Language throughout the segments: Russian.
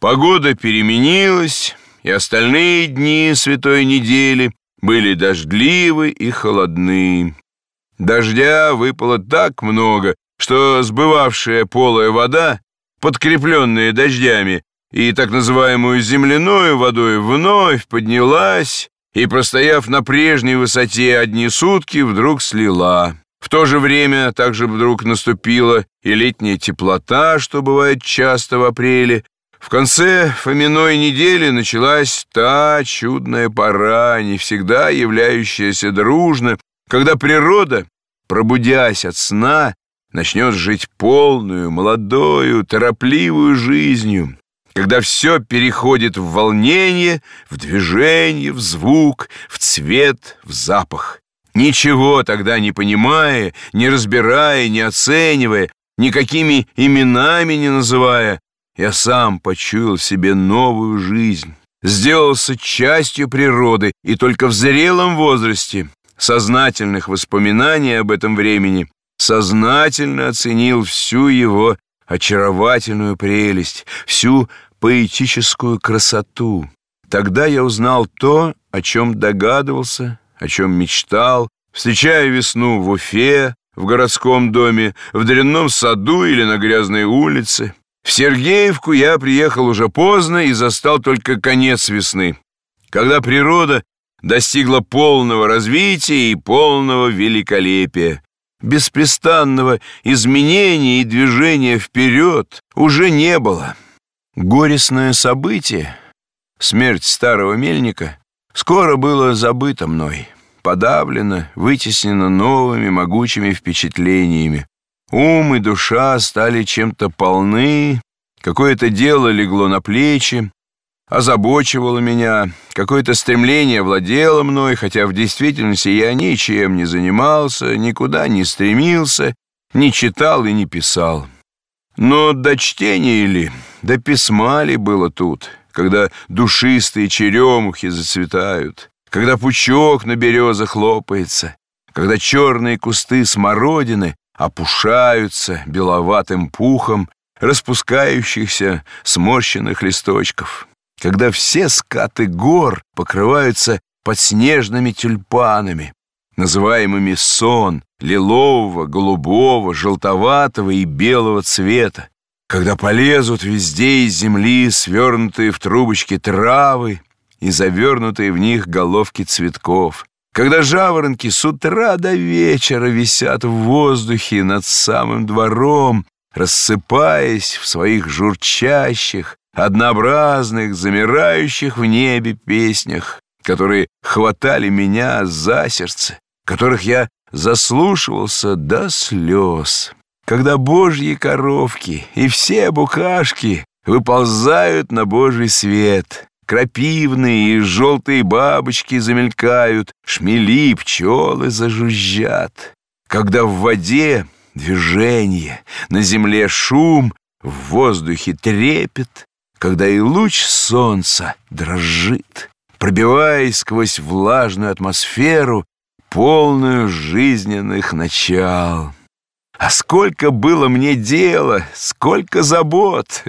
Погода переменилась, и остальные дни святой недели были дождливы и холодны. Дождя выпало так много, что сбывавшая полая вода, подкрепленная дождями и так называемую земляной водой, вновь поднялась и, простояв на прежней высоте одни сутки, вдруг слила. В то же время также вдруг наступила и летняя теплота, что бывает часто в апреле. В конце Фоминой недели началась та чудная пора, не всегда являющаяся дружно, когда природа, пробудясь от сна, начнет жить полную, молодою, торопливую жизнью, когда все переходит в волнение, в движение, в звук, в цвет, в запах. Ничего тогда не понимая, не разбирая, не оценивая, никакими именами не называя, я сам почуял в себе новую жизнь, сделался частью природы и только в зрелом возрасте сознательных воспоминаний об этом времени сознательно оценил всю его очаровательную прелесть, всю поэтическую красоту. Тогда я узнал то, о чем догадывался, о чем мечтал, встречая весну в Уфе, в городском доме, в дрянном саду или на грязной улице. В Сергеевку я приехал уже поздно и застал только конец весны, когда природа достигла полного развития и полного великолепия. Беспрестанного изменения и движения вперед уже не было. Горестное событие, смерть старого мельника, скоро было забыто мной, подавлено, вытеснено новыми могучими впечатлениями. Ум и душа стали чем-то полны, какое-то дело легло на плечи, озабочивало меня, какое-то стремление владело мной, хотя в действительности я ничем не занимался, никуда не стремился, не читал и не писал. Но до чтения ли, до письма ли было тут, когда душистые черемухи зацветают, когда пучок на березах хлопается, когда черные кусты смородины опушаются беловатым пухом распускающихся сморщенных листочков, когда все скаты гор покрываются подснежными тюльпанами, называемыми сон лилового, голубого, желтоватого и белого цвета, когда полезут везде из земли свернутые в трубочки травы и завернутые в них головки цветков, когда жаворонки с утра до вечера висят в воздухе над самым двором, рассыпаясь в своих журчащих, однообразных, замирающих в небе песнях, которые хватали меня за сердце, которых я заслушивался до слез. Когда божьи коровки и все букашки выползают на божий свет, крапивные и желтые бабочки замелькают, шмели пчелы зажужжат. Когда в воде движение, на земле шум, в воздухе трепет, когда и луч солнца дрожит, пробиваясь сквозь влажную атмосферу, полную жизненных начал. А сколько было мне дела, сколько забот!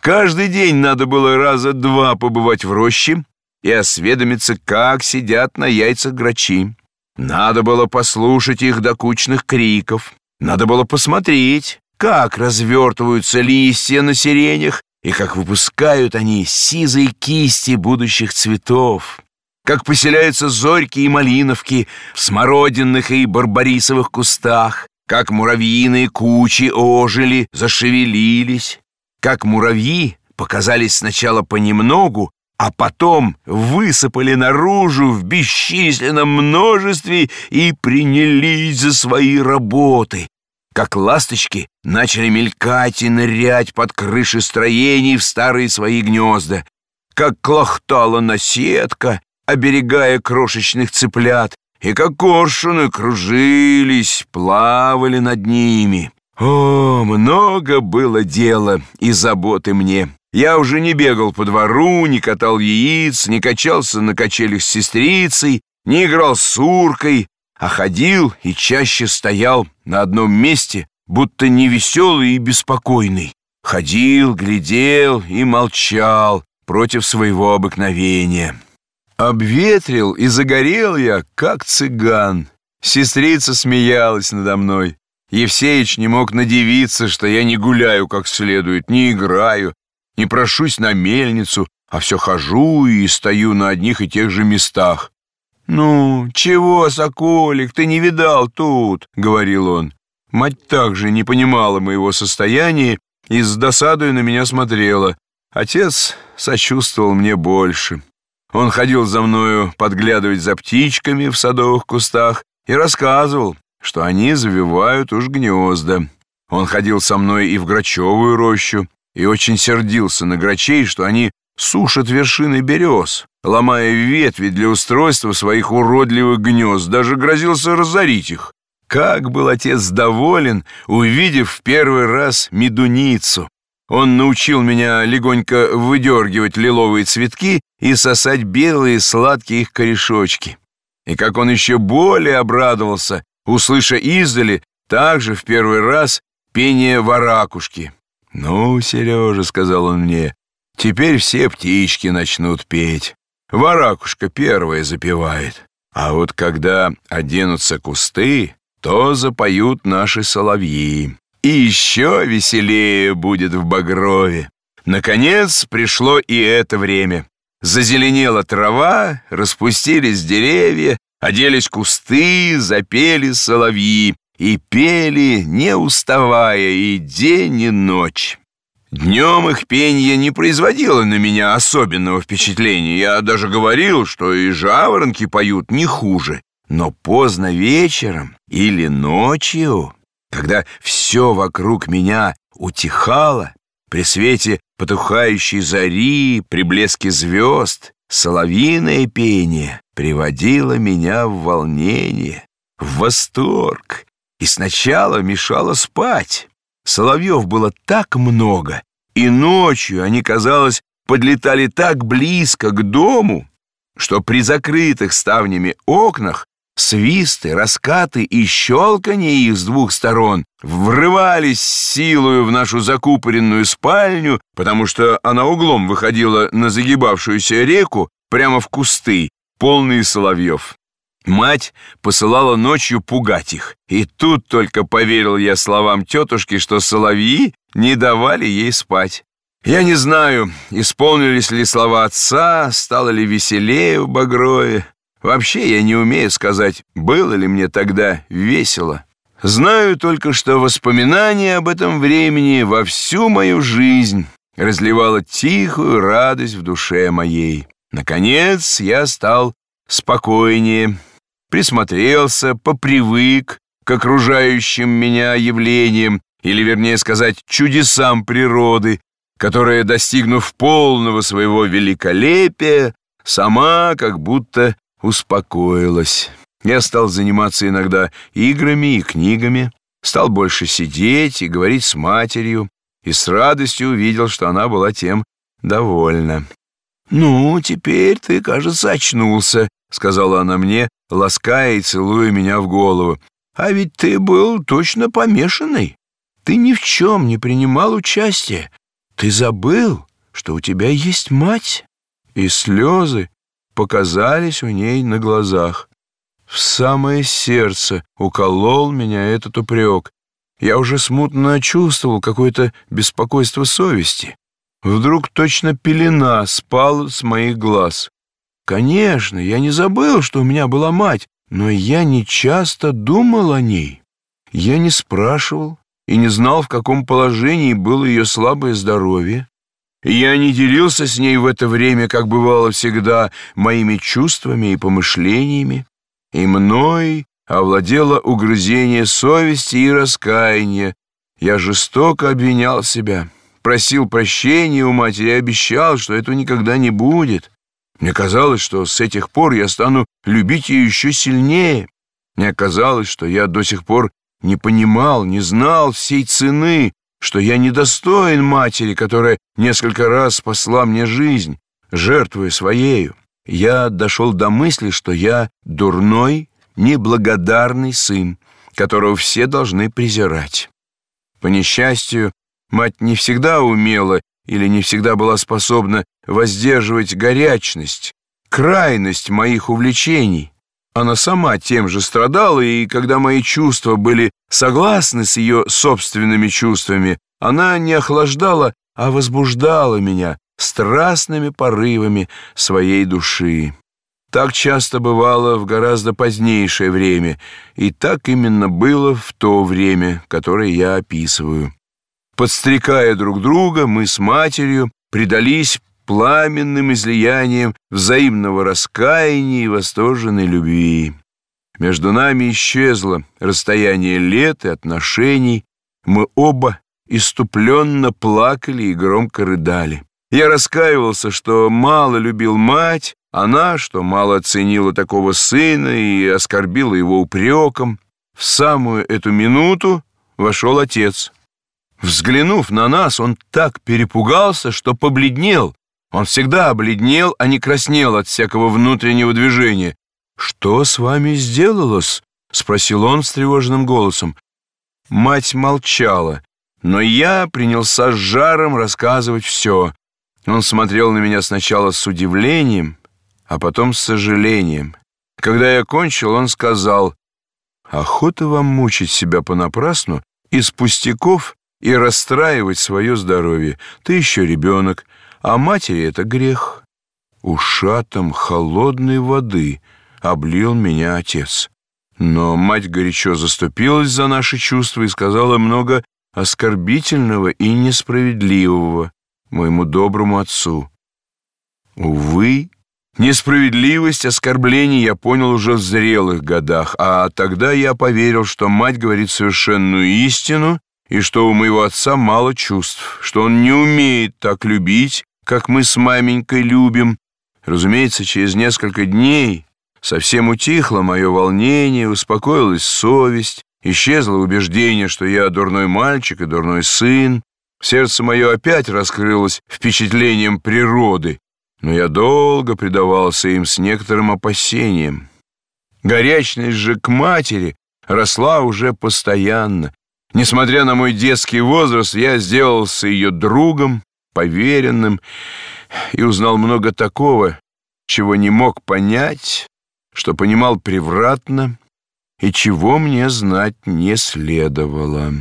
Каждый день надо было раза два побывать в роще и осведомиться, как сидят на яйцах грачи. Надо было послушать их докучных криков. Надо было посмотреть, как развертываются листья на сиренях и как выпускают они сизые кисти будущих цветов как поселяются зорьки и малиновки в смородинных и барбарисовых кустах, как муравьиные кучи ожили, зашевелились, как муравьи показались сначала понемногу, а потом высыпали наружу в бесчисленном множестве и принялись за свои работы, как ласточки начали мелькать и нырять под крыши строений в старые свои гнезда, как клохтала наседка, оберегая крошечных цыплят, и как коршуны кружились, плавали над ними. О, много было дела и заботы мне. Я уже не бегал по двору, не катал яиц, не качался на качелях с сестрицей, не играл с суркой, а ходил и чаще стоял на одном месте, будто невеселый и беспокойный. ходил, глядел и молчал против своего обыкновения. Обветрил и загорел я, как цыган. Сестрица смеялась надо мной. Евсеич не мог надевиться, что я не гуляю как следует, не играю, не прошусь на мельницу, а все хожу и стою на одних и тех же местах. «Ну, чего, Соколик, ты не видал тут?» — говорил он. Мать также не понимала моего состояния и с досадой на меня смотрела. Отец сочувствовал мне больше. Он ходил за мною подглядывать за птичками в садовых кустах и рассказывал, что они завивают уж гнезда. Он ходил со мной и в грачевую рощу, и очень сердился на грачей, что они сушат вершины берез, ломая ветви для устройства своих уродливых гнезд, даже грозился разорить их. Как был отец доволен, увидев в первый раз медуницу. Он научил меня легонько выдергивать лиловые цветки и сосать белые сладкие их корешочки. И как он еще более обрадовался, услыша издали, также в первый раз пение воракушки. «Ну, Сережа», — сказал он мне, — «теперь все птички начнут петь. Воракушка первая запевает. А вот когда оденутся кусты, то запоют наши соловьи. И еще веселее будет в Багрове. Наконец пришло и это время. Зазеленела трава, распустились деревья, оделись кусты, запели соловьи и пели, не уставая, и день, и ночь. Днем их пение не производило на меня особенного впечатления. Я даже говорил, что и жаворонки поют не хуже. Но поздно вечером или ночью, когда все вокруг меня утихало, при свете потухающей зари, при блеске звезд, соловьиное пение приводило меня в волнение, в восторг и сначала мешало спать. Соловьев было так много, и ночью они, казалось, подлетали так близко к дому, что при закрытых ставнями окнах свисты, раскаты и щелканье их с двух сторон врывались силою в нашу закупоренную спальню, потому что она углом выходила на загибавшуюся реку прямо в кусты, полные соловьев. Мать посылала ночью пугать их, и тут только поверил я словам тетушки, что соловьи не давали ей спать. Я не знаю, исполнились ли слова отца, стало ли веселее в Багрове. Вообще я не умею сказать, было ли мне тогда весело. Знаю только, что воспоминание об этом времени во всю мою жизнь разливало тихую радость в душе моей. Наконец я стал спокойнее, присмотрелся, попривык к окружающим меня явлениям, или, вернее сказать, чудесам природы, которая, достигнув полного своего великолепия, сама как будто успокоилась. Я стал заниматься иногда играми и книгами, стал больше сидеть и говорить с матерью, и с радостью увидел, что она была тем довольна. «Ну, теперь ты, кажется, очнулся», — сказала она мне, лаская и целуя меня в голову. «А ведь ты был точно помешанный. Ты ни в чем не принимал участия. Ты забыл, что у тебя есть мать». И слезы показались у ней на глазах. В самое сердце уколол меня этот упрек. Я уже смутно чувствовал какое-то беспокойство совести. Вдруг точно пелена спала с моих глаз. Конечно, я не забыл, что у меня была мать, но я не часто думал о ней. Я не спрашивал и не знал, в каком положении было ее слабое здоровье. Я не делился с ней в это время, как бывало всегда, моими чувствами и помышлениями, и мной овладело угрызение совести и раскаяния. Я жестоко обвинял себя просил прощения у матери и обещал, что этого никогда не будет. Мне казалось, что с этих пор я стану любить ее еще сильнее. Мне казалось, что я до сих пор не понимал, не знал всей цены, что я недостоин матери, которая несколько раз спасла мне жизнь, жертвуя своею. Я дошел до мысли, что я дурной, неблагодарный сын, которого все должны презирать. По несчастью, Мать не всегда умела или не всегда была способна воздерживать горячность, крайность моих увлечений. Она сама тем же страдала, и когда мои чувства были согласны с ее собственными чувствами, она не охлаждала, а возбуждала меня страстными порывами своей души. Так часто бывало в гораздо позднейшее время, и так именно было в то время, которое я описываю. Подстрекая друг друга, мы с матерью предались пламенным излиянием взаимного раскаяния и восторженной любви. Между нами исчезло расстояние лет и отношений, мы оба иступленно плакали и громко рыдали. Я раскаивался, что мало любил мать, она, что мало оценила такого сына и оскорбила его упреком. В самую эту минуту вошел отец. Взглянув на нас, он так перепугался, что побледнел. Он всегда обледнел, а не краснел от всякого внутреннего движения. «Что с вами сделалось?» — спросил он встревоженным голосом. Мать молчала, но я принялся с жаром рассказывать все. Он смотрел на меня сначала с удивлением, а потом с сожалением. Когда я кончил, он сказал, «Охота вам мучить себя понапрасну из пустяков и расстраивать свое здоровье. Ты еще ребенок, а матери это грех. Ушатом холодной воды облил меня отец. Но мать горячо заступилась за наши чувства и сказала много оскорбительного и несправедливого моему доброму отцу. Увы, несправедливость оскорблений я понял уже в зрелых годах, а тогда я поверил, что мать говорит совершенную истину и что у моего отца мало чувств, что он не умеет так любить, как мы с маменькой любим. Разумеется, через несколько дней совсем утихло мое волнение, успокоилась совесть, исчезло убеждение, что я дурной мальчик и дурной сын. Сердце мое опять раскрылось впечатлением природы, но я долго предавался им с некоторым опасением. Горячность же к матери росла уже постоянно, Несмотря на мой детский возраст, я сделался ее другом, поверенным и узнал много такого, чего не мог понять, что понимал превратно и чего мне знать не следовало.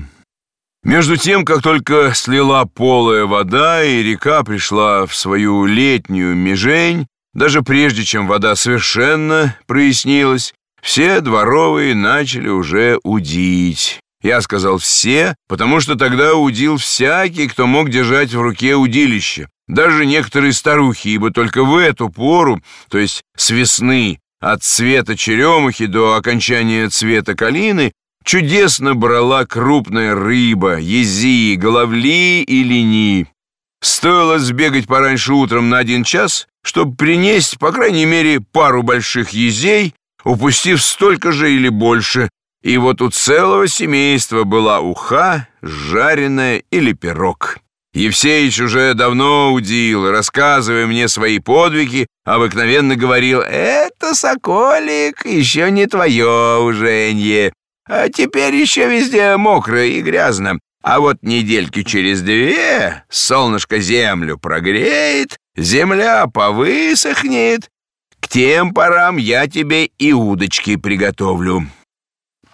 Между тем, как только слила полая вода и река пришла в свою летнюю межень, даже прежде чем вода совершенно прояснилась, все дворовые начали уже удить. Я сказал «все», потому что тогда удил всякий, кто мог держать в руке удилище. Даже некоторые старухи, ибо только в эту пору, то есть с весны, от цвета черемухи до окончания цвета калины, чудесно брала крупная рыба, ези, головли и лини. Стоило сбегать пораньше утром на один час, чтобы принести, по крайней мере, пару больших езей, упустив столько же или больше, и вот у целого семейства была уха, жареная или пирог. Евсеич уже давно удил, рассказывая мне свои подвиги, обыкновенно говорил, «Это, соколик, еще не твое уженье, а теперь еще везде мокро и грязно, а вот недельки через две солнышко землю прогреет, земля повысохнет, к тем порам я тебе и удочки приготовлю».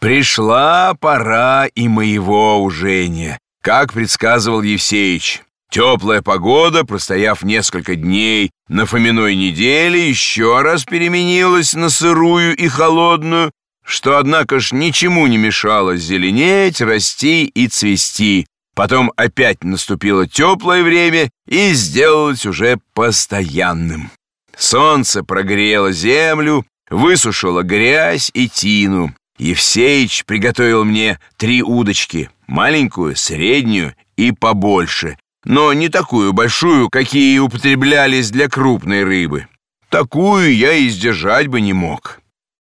Пришла пора и моего ужения, как предсказывал Евсеич. Теплая погода, простояв несколько дней на Фоминой неделе, еще раз переменилась на сырую и холодную, что, однако ж, ничему не мешало зеленеть, расти и цвести. Потом опять наступило теплое время и сделалось уже постоянным. Солнце прогрело землю, высушило грязь и тину. Евсеич приготовил мне три удочки, маленькую, среднюю и побольше, но не такую большую, какие употреблялись для крупной рыбы. Такую я и сдержать бы не мог.